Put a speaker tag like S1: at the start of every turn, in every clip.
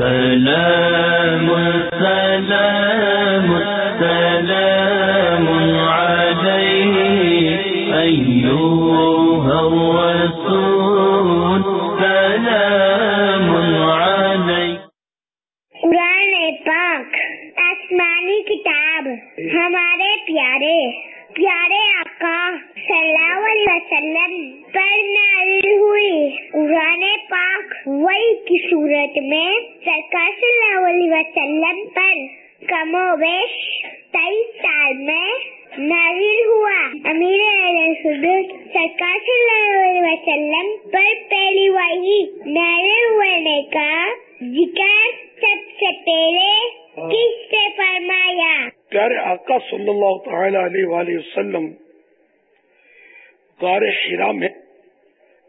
S1: سلام سلام سلام عليه أيها الرسول، سلام عليه
S2: قرآن پاک، آسمانی کتاب، ہمارے پیارے پیارے آقا صلی اللہ علیہ وسلم پر نازل ہوئی قرآن پاک وہی کی صورت میں سرکار صلی اللہ علیہ وسلم پر کم و بیش تیئیس سال میں نازل ہوا۔ امیر سرکار صلی اللہ علیہ وسلم پر پہلی وحی نازل ہونے کا ذکر سب سے پہلے کس سے فرمایا؟
S3: پیارے آقا صلی اللہ تعالی علیہ وآلہ وسلم، غار حرا میں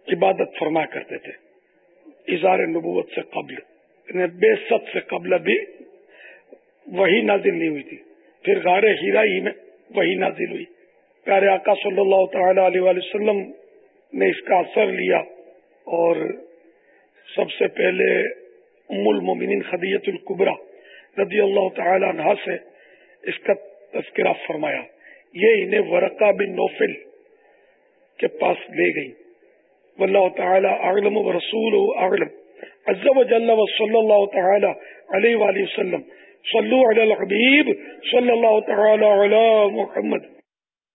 S3: عبادت فرما کرتے تھے۔ اظہار نبوت سے قبل یعنی بے ست سے قبل بھی وہی نازل نہیں ہوئی تھی۔ پھر غار ہیرا ہی میں وہی نازل ہوئی۔ پیارے آقا صلی اللہ تعالی علیہ وآلہ وسلم نے اس کا اثر لیا اور سب سے پہلے ام المومنین خدیت القبرا رضی اللہ تعالی عنہ سے اس کا تذکرہ فرمایا۔ یہ انہیں ورقہ بن نوفل کے پاس لے گئی واللہ تعالی اعلم و رسول اعلم. عز و جل و صلی اللہ تعالی علیہ وآلہ وسلم. صلو علی الحبیب صلی اللہ تعالی علی محمد.